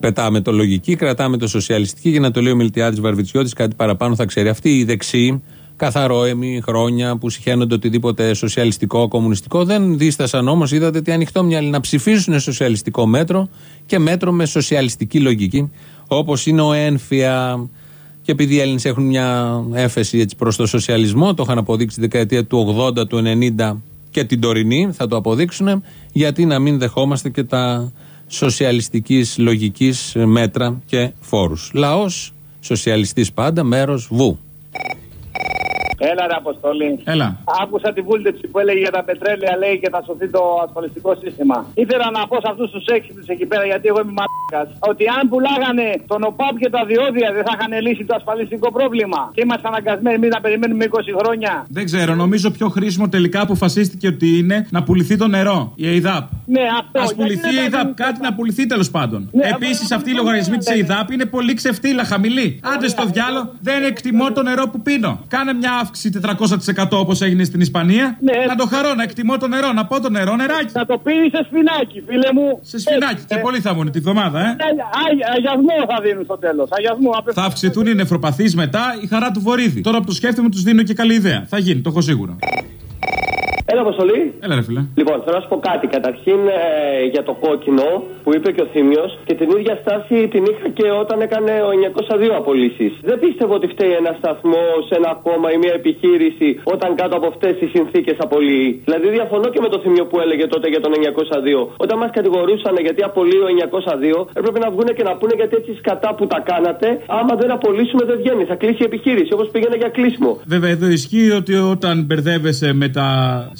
Πετάμε το λογική, κρατάμε το σοσιαλιστική για να το λέει ο Μιλτιάδης Βαρβιτσιώτης. Κάτι παραπάνω θα ξέρει. Αυτοί οι δεξιοί, καθαρόεμοι χρόνια που συχαίνονται οτιδήποτε σοσιαλιστικό, κομμουνιστικό, δεν δίστασαν όμως. Είδατε τι ανοιχτόμυαλοι να ψηφίσουν σοσιαλιστικό μέτρο και μέτρο με σοσιαλιστική λογική, όπως είναι ο ένφια. Και επειδή οι Έλληνες έχουν μια έφεση έτσι προς το σοσιαλισμό, το είχαν αποδείξει τη δεκαετία του 80, του 90 και την τωρινή, θα το αποδείξουν, γιατί να μην δεχόμαστε και τα σοσιαλιστικής λογικής μέτρα και φόρους. Λαός, σοσιαλιστής πάντα, μέρος βου. Έλα ρε Αποστολή. Έλα. Άκουσα τη βούλτεψη που έλεγε για τα πετρέλαια, λέει και θα σωθεί το ασφαλιστικό σύστημα. Ήθελα να πω σε αυτούς τους έξυπνους εκεί πέρα, γιατί εγώ είμαι μαλάκας, ότι αν πουλάγανε τον ΟΠΑΠ και τα διόδια δεν θα είχαν λύσει το ασφαλιστικό πρόβλημα. Και είμαστε αναγκασμένοι εμείς να περιμένουμε 20 χρόνια. Δεν ξέρω, νομίζω πιο χρήσιμο τελικά αποφασίστηκε ότι είναι να πουληθεί το νερό, η ΕΙΔΑΠ. Ναι, αυτό. Α Γιατί πουληθεί δεν η τα ΕΙΔΑΠ, δίνουν κάτι να πουληθεί τέλος πάντων. Ναι, Επίσης, αυτό αυτοί οι είναι λογαριασμοί το της ΕΙΔΑΠ είναι πολύ ξεφτύλα, χαμηλή. Άντε στο διάλο, δεν εκτιμώ το νερό που πίνω. Κάνε μια αύξηση 400% όπως έγινε στην Ισπανία. Να το χαρώ, να εκτιμώ το νερό, να πω το νερό, νεράκι. Να το πίνεις σε σφινάκι, φίλε μου. Σε σφινάκι, και πολύ θα μου είναι τη βδομάδα, ε. Αγιασμό θα δίνουν στο τέλος. Αγιασμό. Θα αυξηθούν οι νεφροπαθείς μετά, η χαρά του βορίδι. Τώρα που το σκέφτομαι, τους δίνω και καλή ιδέα. Θα γίνει, το έχω σίγουρο. Έλα, Αποστολή. Έλα, ρε φίλε. Λοιπόν, θέλω να σου πω κάτι. Καταρχήν ε, για το κόκκινο που είπε και ο Θήμιος και την ίδια στάση την είχα και όταν έκανε ο 902 απολύσεις. Δεν πίστευω ότι φταίει ένα σταθμό, ένα κόμμα ή μια επιχείρηση όταν κάτω από αυτές τις συνθήκες απολύει. Δηλαδή, διαφωνώ και με το Θήμιο που έλεγε τότε για τον 902. Όταν μας κατηγορούσαν γιατί απολύει ο 902, έπρεπε να βγουν και να πούνε γιατί έτσι σκατά που τα κάνατε. Άμα δεν απολύσουμε, δεν βγαίνει. Θα κλείσει η επιχείρηση όπως πήγαινε για κλείσιμο. Βέβαια, εδώ ισχύει ότι όταν μπερδεύεσαι με τα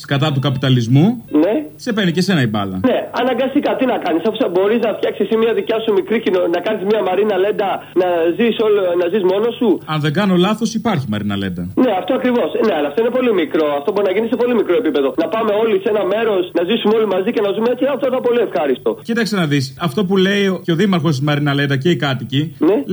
σκατά του καπιταλισμού, Ναι. Σε παίρνει και σένα η μπάλα. Ναι, αναγκαστικά τι να κάνεις, αφού μπορείς να φτιάξεις εσύ μια δικιά σου μικρή κοινό, να κάνεις μια μαρίνα λέντα, να ζεις να ζεις μόνος σου. Αν δεν κάνω λάθος, υπάρχει Μαρίνα Λέντα. Ναι, αυτό ακριβώς. Ναι, αλλά αυτό είναι πολύ μικρό. Αυτό μπορεί να γίνει σε πολύ μικρό επίπεδο. Να πάμε όλοι σε ένα μέρος, να ζήσουμε όλοι μαζί και να ζούμε έτσι, αυτό θα πολύ ευχάριστο. Κοίταξε να δεις. Αυτό που λέει ο- και ο δήμαρχος της Μαρίνα Λέντα και οι κάτοικοι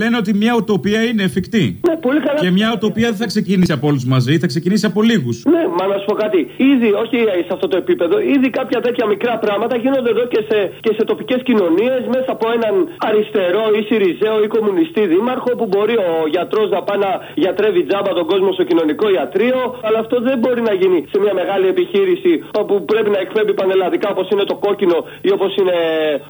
λένε ότι μια ουτοπία είναι εφικτή. Ναι, πολύ καλά. Και μια ουτοπία δεν θα ξεκινήσει από όλους μαζί, θα ξεκινήσει από λίγους. Ναι, μα να σου πω κάτι. Ήδη, όχι σε αυτό το επίπεδο, ήδη κάποια τέτοια μικρά πράγματα γίνονται εδώ και σε, και σε τοπικές κοινωνίες μέσα από έναν αριστερό ή σιριζέο ή κομμουνιστή δήμαρχο που μπορεί ο γιατρός να πάει να γιατρεύει τζάμπα τον κόσμο στο κοινωνικό ιατρείο. Αλλά αυτό δεν μπορεί να γίνει σε μια μεγάλη επιχείρηση που πρέπει να εκπέμπει πανελλαδικά όπως είναι το κόκκινο ή όπως είναι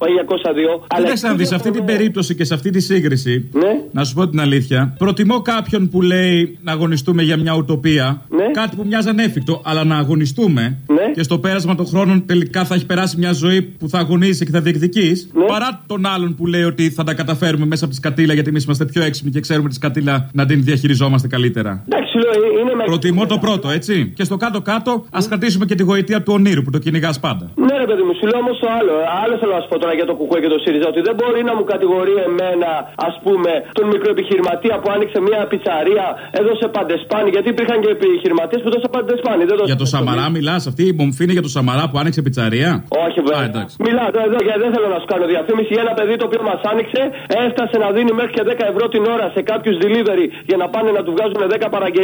ο 902. Αλλά Κοίταξε να δεις, σε αυτή την περίπτωση και σε αυτή τη σύγκριση, Ναι. να σου πω την αλήθεια, προτιμώ κάποιον που λέει να αγωνιστούμε για μια ουτοπία, Ναι. κάτι που μοιάζει ανέφικτο, αλλά να αγωνιστούμε και στο πέρασμα των χρόνων τελικά θα έχει περάσει μια ζωή που θα αγωνίζει και θα διεκδικείς, Ναι. παρά τον άλλον που λέει ότι θα τα καταφέρουμε μέσα από τη σκατήλα γιατί εμείς είμαστε πιο έξυπνοι και ξέρουμε τη σκατήλα να την διαχειριζόμαστε καλύτερα. Εντάξει, Φίλο, ε, είναι με... Προτιμώ το πρώτο, έτσι. Και στο κάτω-κάτω ας κρατήσουμε και τη γοητεία του ονείρου που το κυνηγάς πάντα. Ναι, ρε παιδί μου, σου λέω όμως το άλλο. Άλλο θέλω να σου πω τώρα για το Κουκουέ και το ΣΥΡΙΖΑ. Ότι δεν μπορεί να μου κατηγορεί εμένα, ας πούμε, τον μικροεπιχειρηματία που άνοιξε μια πιτσαρία, έδωσε παντεσπάνι. Γιατί υπήρχαν και επιχειρηματίες που έδωσαν παντεσπάνι. Δεν Για το Σαμαρά μιλάς, αυτή η μομφή είναι για το Σαμαρά που άνοιξε πιτσαρία; Όχι, βέβαια. Μιλάω τώρα εδώ γιατί δεν θέλω να σου κάνω διαφήμιση για ένα παιδί το οποίο μας άνοιξε, έφτασε να δίνει μέχρι και 10 ευρώ την ώρα σε κάποιους delivery για να πάνε να του βγάζουν 10 παραγγελίες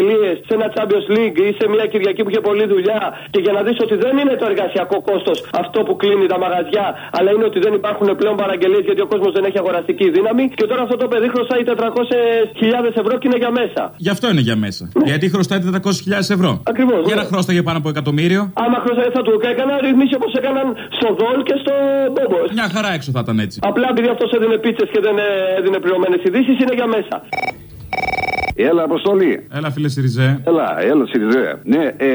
σε ένα Champions League ή σε μια Κυριακή που είχε πολλή δουλειά. Και για να δεις ότι δεν είναι το εργασιακό κόστος αυτό που κλείνει τα μαγαζιά, αλλά είναι ότι δεν υπάρχουν πλέον παραγγελίες γιατί ο κόσμος δεν έχει αγοραστική δύναμη. Και τώρα αυτό το παιδί χρωστάει 400.000 ευρώ και είναι για μέσα. Γι' αυτό είναι για μέσα. Γιατί χρωστάει 400.000 ευρώ. Ακριβώς. Για να χρωστάγε πάνω από εκατομμύριο. Άμα χρωστάει θα του έκανα ρυθμίσει όπως έκαναν στο Δόλ και στο Μπόμπος. Μια χαρά έξω θα ήταν έτσι. Απλά επειδή αυτός έδινε πίτσες και δεν ε, έδινε πληρωμένες ειδήσεις είναι για μέσα. Έλα, Αποστολή. Έλα, φίλε Σιριζέ. Έλα, έλα, Σιριζέ. Ναι, ε,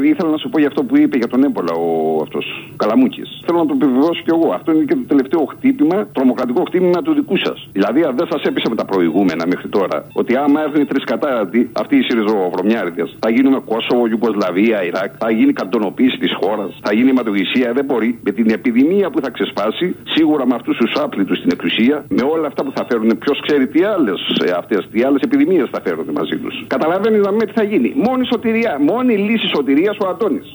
ε, ήθελα να σου πω για αυτό που είπε για τον έμπολα ο αυτός Καλαμούκης. Θέλω να το επιβεβαιώσω κι εγώ. Αυτό είναι και το τελευταίο χτύπημα, τρομοκρατικό χτύπημα του δικού σας. Δηλαδή, αν δεν σας έπεισε με τα προηγούμενα μέχρι τώρα, ότι άμα έρθουν οι τρεις κατάρατοι, αυτοί οι Σιριζοβρωμιάριδε, θα γίνουμε Κόσοβο, Ιουγκοσλαβία, Ιράκ, θα γίνει καντονοποίηση της χώρας, θα γίνει αιματογυσία. Δεν μπορεί. Με την επιδημία που θα ξεσπάσει, σίγουρα με αυτούς τους άπλητους στην εξουσία, με όλα αυτά που θα φέρουν, ποιος ξέρει τι άλλες αυτές, τι άλλες επιδημίες θα φέρουν μαζί τους. Καταλαβαίνεις να με τι θα γίνει. Μόνη σωτηρία, μόνη λύση σωτηρίας ο Αντώνης.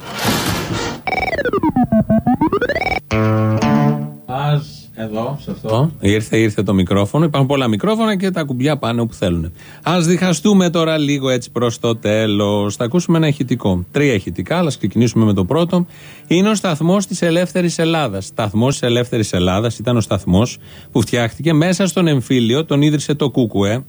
Ας εδώ, σε αυτό. Ήρθε, ήρθε το μικρόφωνο. Υπάρχουν πολλά μικρόφωνα και τα κουμπιά πάνε όπου θέλουν. Α διχαστούμε τώρα λίγο έτσι προς το τέλος. Θα ακούσουμε ένα ηχητικό. Τρία ηχητικά, αλλά ας ξεκινήσουμε με το πρώτο. Είναι ο σταθμός της Ελεύθερης Ελλάδας. Σταθμός της Ελεύθερης Ελλάδας ήταν ο σταθμός που φτιάχτηκε μέσα στον εμφύλιο, τον ίδρυσε το Κούκουε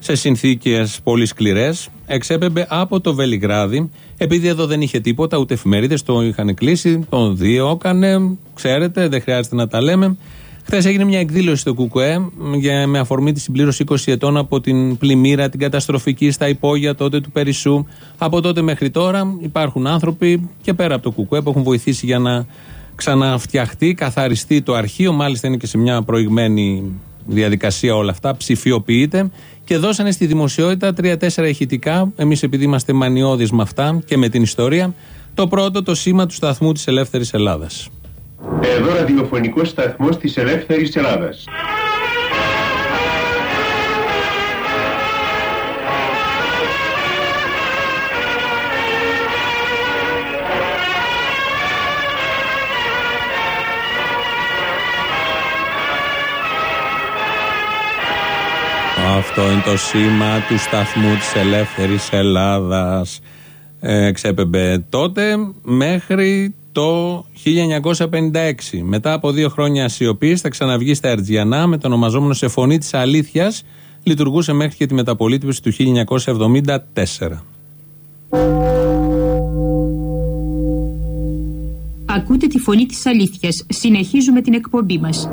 σε συνθήκες πολύ σκληρές. Εξέπεμπε από το Βελιγράδι, επειδή εδώ δεν είχε τίποτα, ούτε εφημερίδες το είχαν κλείσει, τον διώκανε. Ξέρετε, δεν χρειάζεται να τα λέμε. Χθες έγινε μια εκδήλωση στο ΚΚΕ για, με αφορμή τη συμπλήρωση 20 ετών από την πλημμύρα, την καταστροφική στα υπόγεια τότε του Περισσού. Από τότε μέχρι τώρα υπάρχουν άνθρωποι και πέρα από το ΚΚΕ που έχουν βοηθήσει για να ξαναφτιαχτεί, καθαριστεί το αρχείο. Μάλιστα είναι και σε μια προηγμένη διαδικασία όλα αυτά, ψηφιοποιείται και δώσανε στη δημοσιότητα τρία-τέσσερα ηχητικά. Εμείς, επειδή είμαστε μανιώδεις με αυτά και με την ιστορία, το πρώτο το σήμα του σταθμού της Ελεύθερης Ελλάδας. Εδώ ραδιοφωνικός σταθμός της Ελεύθερης Ελλάδας. Αυτό είναι το σήμα του σταθμού της Ελεύθερης Ελλάδας. Ε, ξέπεμπε τότε μέχρι το 1956. Μετά από δύο χρόνια σιωπής θα ξαναβγεί στα Ερτζιανά με το ονομαζόμενο σε φωνή της αλήθειας. Λειτουργούσε μέχρι και τη μεταπολίτευση του 1974. Ακούτε τη φωνή της αλήθειας. Συνεχίζουμε την εκπομπή μας.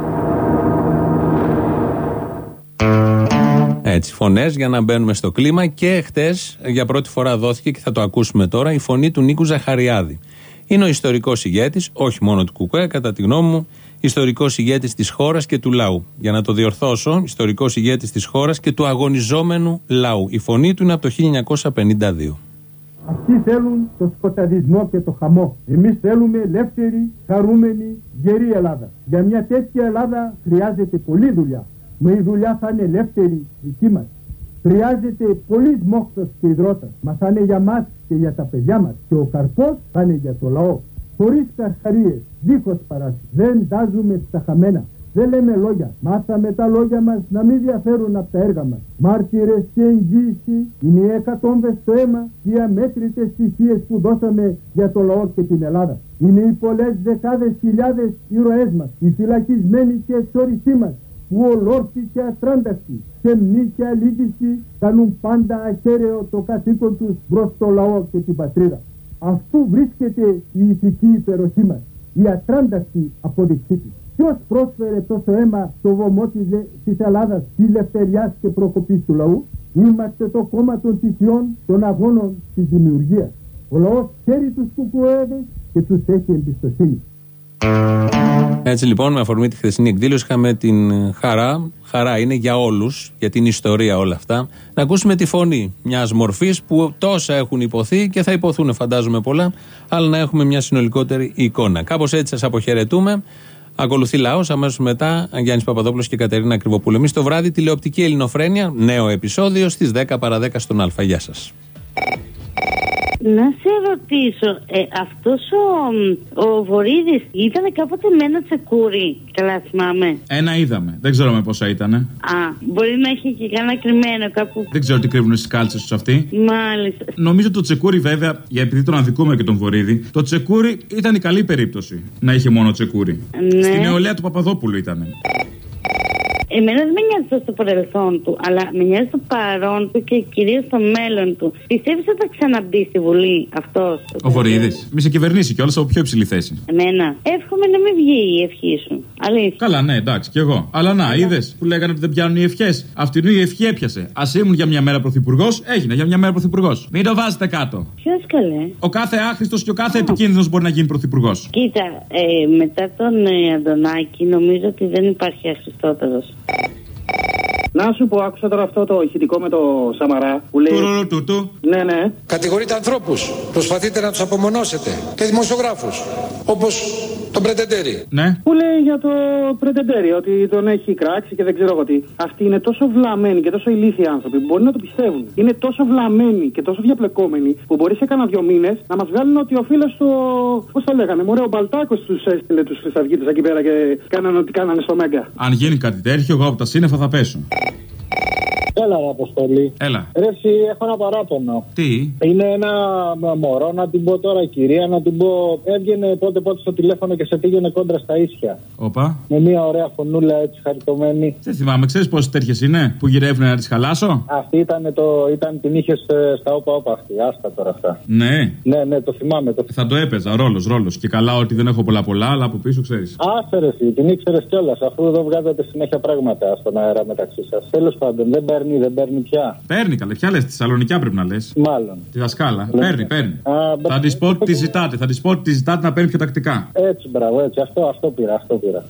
Έτσι, φωνές για να μπαίνουμε στο κλίμα. Και χτες, για πρώτη φορά δόθηκε και θα το ακούσουμε τώρα, η φωνή του Νίκου Ζαχαριάδη. Είναι ο ιστορικός ηγέτης, όχι μόνο του Κουκουέ, κατά τη γνώμη μου, ιστορικός ηγέτης της χώρας και του λαού. Για να το διορθώσω, ιστορικός ηγέτης της χώρας και του αγωνιζόμενου λαού. Η φωνή του είναι από το 1952. Αυτοί θέλουν το σκοταδισμό και το χαμό. Εμείς θέλουμε ελεύθερη, χαρούμενη, γερή Ελλάδα. Για μια τέτοια Ελλάδα χρειάζεται πολλή δουλειά. Μα η δουλειά θα είναι ελεύθερη δική μας. Χρειάζεται πολύς μόχθος και υδρότας. Μα θα είναι για μας και για τα παιδιά μας. Και ο καρπός θα είναι για το λαό. Χωρίς καρχαρίες, δίχως παράση. Δεν τάζουμε στα χαμένα. Δεν λέμε λόγια. Μάθαμε τα λόγια μας να μην διαφέρουν από τα έργα μας. Μάρτυρες και εγγύηση είναι οι εκατόμβες στο αίμα και οι αμέτρητες στοιχείες που δώσαμε για το λαό και την Ελλάδα. Είναι οι πολλές δεκάδες χιλιάδες ήρωές μας, οι φυλακισμένοι και εξοριστοί μας, που ολόρθοι και ατράνταχτοι σε μνή και αλήγηση κάνουν πάντα αχαίρεο το καθήκον τους προς το λαό και την πατρίδα. Αυτού βρίσκεται η ηθική υπεροχή μας, η ατράνταχτη αποδειξή της. Ποιος πρόσφερε τόσο αίμα στο βωμό της, της Ελλάδας, της ελευθεριάς και προκοπής του λαού; Είμαστε το κόμμα των θυσιών, των αγώνων της δημιουργίας. Ο λαός ξέρει τους κουκουέδες και τους έχει εμπιστοσύνη. Έτσι λοιπόν, με αφορμή τη χθεσινή εκδήλωση, είχαμε την χαρά, χαρά είναι για όλους, για την ιστορία όλα αυτά, να ακούσουμε τη φωνή μιας μορφής που τόσα έχουν υποθεί και θα υποθούν, φαντάζομαι πολλά, αλλά να έχουμε μια συνολικότερη εικόνα. Κάπως έτσι σας αποχαιρετούμε. Ακολουθεί λαός, αμέσως μετά Γιάννης Παπαδόπουλος και Κατερίνα Κρυβοπούλου. Εμείς το βράδυ τηλεοπτική Ελληνοφρένια, νέο επεισόδιο στις 10 παρα 10 στον Α. Γεια σας. Να σε ρωτήσω, ε, αυτός ο, ο Βορύδης ήταν κάποτε με ένα τσεκούρι. Καλά θυμάμαι. Ένα είδαμε. Δεν ξέρω με πόσα ήταν. Α, μπορεί να έχει και κανένα κρυμμένο κάπου. Δεν ξέρω τι κρύβουν στις κάλτσες τους αυτοί. Μάλιστα. Νομίζω το τσεκούρι, βέβαια, για επειδή τον αδικούμε και τον Βορύδη, το τσεκούρι ήταν η καλή περίπτωση να είχε μόνο τσεκούρι. Ναι. Στην νεολαία του Παπαδόπουλου ήταν. Εμένα δεν με νοιάζει τόσο το παρελθόν του, αλλά με νοιάζει το παρόν του και κυρίως το μέλλον του. Πιστεύεις ότι θα ξαναμπεί στη Βουλή αυτός. Ο Βορύδης. Μη σε κυβερνήσει κιόλας από πιο υψηλή θέση. Εμένα. Εύχομαι να μην βγει η ευχή σου. Αλήθεια. Καλά, ναι, εντάξει, κι εγώ. Αλλά να, είδες που λέγανε ότι δεν πιάνουν οι ευχές. Αυτήν η ευχή έπιασε. Α ήμουν για μια μέρα πρωθυπουργός, έγινε για μια μέρα πρωθυπουργός. Μην το βάζετε κάτω. Ποιος καλέ; Ο κάθε άχρηστος και ο κάθε επικίνδυνος μπορεί να γίνει πρωθυπουργός. Κοίτα, ε, μετά τον ε, Αντωνάκη νομίζω ότι δεν υπάρχει αχρηστότερο. Να σου πω, άκουσα τώρα αυτό το ηχητικό με το Σαμαρά που λέει. Τουρουρου Ναι, ναι. Κατηγορείτε ανθρώπους. Προσπαθείτε να τους απομονώσετε. Και δημοσιογράφους. Όπως τον Πρετεντέρη. Ναι. Που λέει για το Πρετεντέρη ότι τον έχει κράξει και δεν ξέρω εγώ τι. Αυτοί είναι τόσο βλαμμένοι και τόσο ηλίθιοι άνθρωποι που μπορεί να το πιστεύουν. Είναι τόσο βλαμμένοι και τόσο διαπλεκόμενοι που μπορεί σε κάνα δύο μήνες να μας βγάλουν ότι ο φίλος του. Πώς το λέγανε, Μωρέ, ο Μπαλτάκος τους έστειλε τους Χρυσαυγίτες εκεί πέρα και κάνανε ό,τι κάνανε στο Μέγκα. Αν γίνει κάτι τέτοιο, εγώ από τα σύννεφα θα πέσω. Έλα, ρε Αποστολή. Έλα. Ρε, εσύ, έχω ένα παράπονο. Τι; Είναι ένα μωρό, να την πω τώρα, κυρία, να την πω. Έβγαινε πότε πότε στο τηλέφωνο και σε πήγαινε κόντρα στα ίσια. Όπα. Με μια ωραία φωνούλα έτσι χαριτωμένη. Δεν θυμάμαι, ξέρεις πόσες τέτοιες είναι που γυρεύουν να τις χαλάσω; Αυτή ήταν, το, ήταν την είχε στα όπα όπα αυτή. Άστα τώρα αυτά. Ναι. Ναι, ναι, το θυμάμαι. Το... Θα το έπαιζα, ρόλος, ρόλος. Και καλά ότι δεν έχω πολλά πολλά, αλλά από πίσω ξέρεις. Άφερε εσύ, την ήξερες κιόλας, αφού εδώ βγάζατε συνέχεια πράγματα στον αέρα μεταξύ σας. Τέλος πάντων, δεν παίρνεις, δεν παίρνει πια. Παίρνει καλέ, ποια λες, τη Θεσσαλονικιά πρέπει να λες. Μάλλον. Τη δασκάλα. Ναι. Παίρνει, παίρνει. Α, μπα- Θα της πω ότι τη ζητάτε, θα της πω ότι τη ζητάτε να παίρνει πιο τακτικά. Έτσι, μπράβο, έτσι. Αυτό, αυτό πήρα, αυτό πήρα.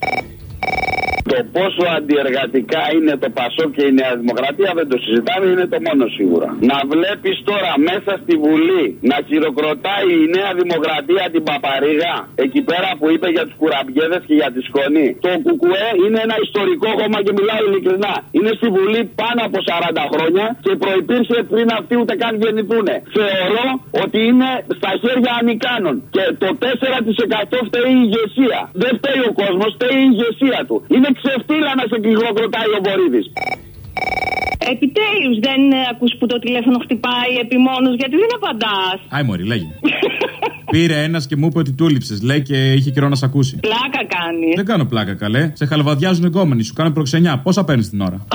Το πόσο αντιεργατικά είναι το Πασόκ και η Νέα Δημοκρατία δεν το συζητάμε, είναι το μόνο σίγουρα. Να βλέπεις τώρα μέσα στη Βουλή να χειροκροτάει η Νέα Δημοκρατία την Παπαρίγα εκεί πέρα που είπε για τους κουραμπιέδες και για τη σκόνη. Το Κουκουέ είναι ένα ιστορικό κόμμα και μιλάω ειλικρινά. Είναι στη Βουλή πάνω από 40 χρόνια και προπήρχε πριν αυτοί ούτε καν γεννηθούν. Θεωρώ ότι είναι στα χέρια ανικάνων. Και το 4% φταίει η ηγεσία. Δεν φταίει ο κόσμος, φταίει η ηγεσία του. Είναι ξεφτύλα να σε κλιγροκροτάει ο Βορύδης. Επιτέλου δεν ε, ακούς που το τηλέφωνο χτυπάει επιμόνω γιατί δεν απαντάς. Άι, Μωρή, λέγε. Πήρε ένας και μου είπε ότι του λείψες. Λέει και είχε καιρό να σε ακούσει. Πλάκα κάνεις. Δεν κάνω πλάκα, καλέ. Σε χαλβαδιάζουν εγκόμενοι, σου κάνουν προξενιά. Πόσα παίρνεις την ώρα;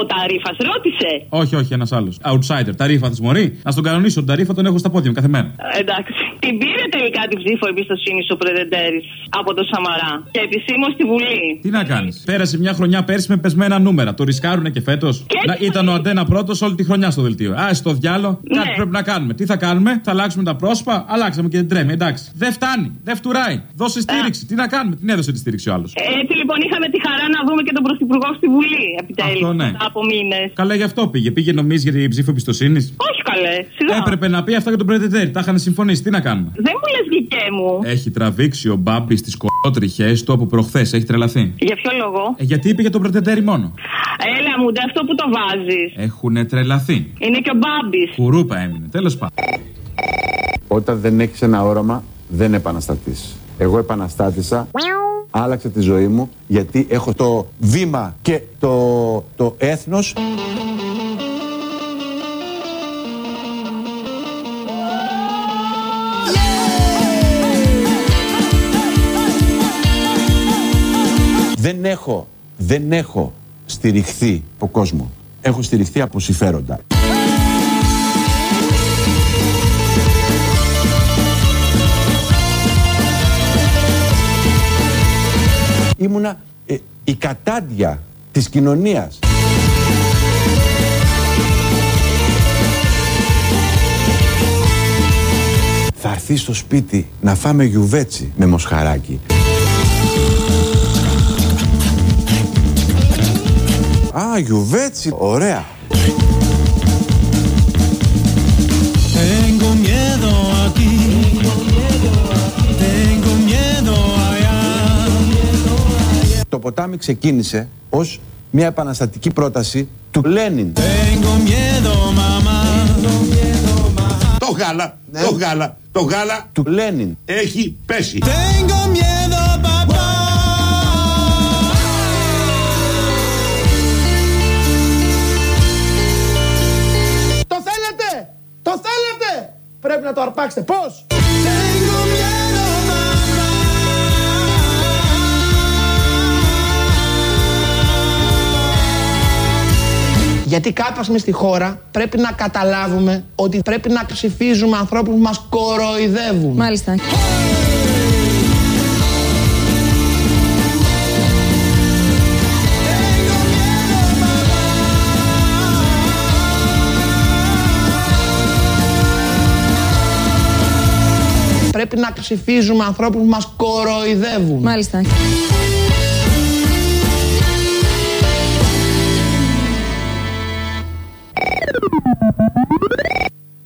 Ο Ταρίφας ρώτησε. όχι, όχι, ένας άλλος. Outsider. Τα ρήφα τη Μωρή; Να στον κανονίσω. Τον ταρίφα τον έχω στα πόδια μου κάθε μέρα. Ε, Εντάξει. Την πήρε τελικά την ψήφο εμπιστοσύνη ο Πρεδεντέρης από το Σαμαρά. Και επισήμω στη Βουλή. Τι να κάνεις; Πέρασε μια χρονιά πέρσι με πεσμένα νούμερα. Το ρισκάρουνε και φέτος; Ήταν ο Αντένα πρώτος όλη τη χρονιά στο δελτίο. Α, στο διάλο. Κάτι πρέπει να κάνουμε. Τι θα κάνουμε; Θα αλλάξουμε τα πρόσωπα; Αλλάξαμε και την τρέμει. Εντάξει. Δεν φτάνει. Δεν φτουράει. Δώσε στήριξη. Τι να κάνουμε; Την έδωσε τη στήριξη ο άλλος. Έτσι λοιπόν είχαμε τη χαρά να δούμε και τον Πρωθυπουργό στη Βουλή επιτέλους. Αυτό, ναι. Μετά από μήνες. Καλά γι' αυτό πήγε. Πήγε νομίζεις για την ψήφο εμπιστοσύνης; Όχι καλέ. Σιγά. Έπρεπε να πει αυτά για τον Πρετετέρη. Τα είχαν συμφωνήσει. Τι να κάνουμε; Δεν μου λες γλυκέ μου. Έχει τραβήξει ο Μπάμπης τις κολότριχες του από προχθές. Έχει τρελαθεί. Για ποιο λόγο; Ε, γιατί είπε για τον Πρετετέρη μόνο; Έλα μου, ντε αυτό που το βάζεις. Έχουν τρελαθεί. Είναι και ο Μπάμπης. Κουρούπα έμεινε. Τέλος πάντων. Όταν δεν έχεις ένα όραμα, δεν επαναστατείς. Εγώ επαναστάτησα, άλλαξε τη ζωή μου, γιατί έχω το βήμα και το, το έθνος Δεν έχω, δεν έχω στηριχθεί από κόσμος. Έχω στηριχθεί από συμφέροντα. ήμουνα ε, η κατάντια της κοινωνίας. Θα έρθει στο σπίτι να φάμε γιουβέτσι με μοσχαράκι. Α, γιουβέτσι, ωραία. Ποτάμι ξεκίνησε ως μια επαναστατική πρόταση του Λένιν. Tengo miedo, mamá. Το γάλα, το γάλα, το γάλα Του Λένιν. έχει πέσει. Tengo miedo, papá. Το θέλετε! Το θέλετε! Πρέπει να το αρπάξετε. Πώς; Γιατί κάποια στιγμή στη χώρα πρέπει να καταλάβουμε ότι πρέπει να ψηφίζουμε ανθρώπους που μας κοροϊδεύουν. Μάλιστα. Πρέπει να ψηφίζουμε ανθρώπους που μας κοροϊδεύουν. Μάλιστα.